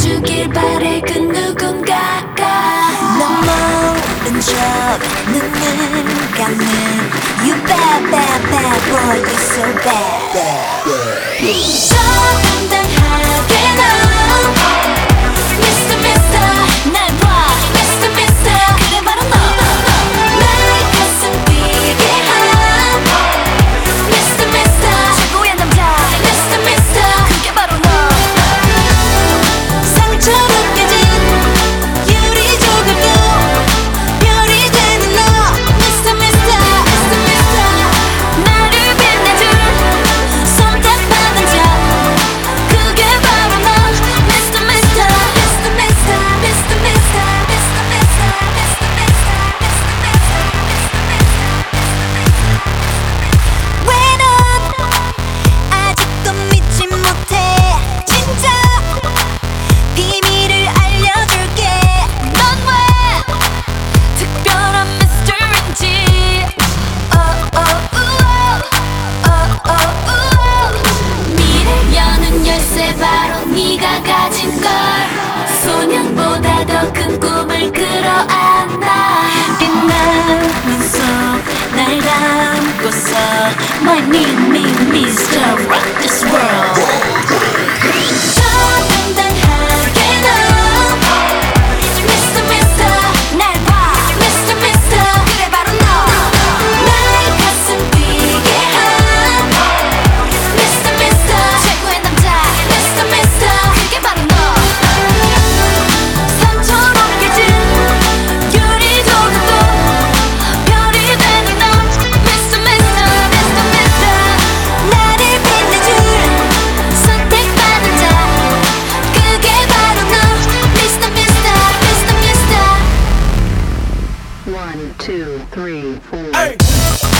주길 바래 그 누군가가 넌 모른 척 눈을 감는 You bad bad bad boy you so bad, bad, bad. 것인걸 소년보다 더 큰 꿈을 끌어안다 빛난 눈속 날 담고서 My me me Mr. Rock This World One, two, three, four. Hey!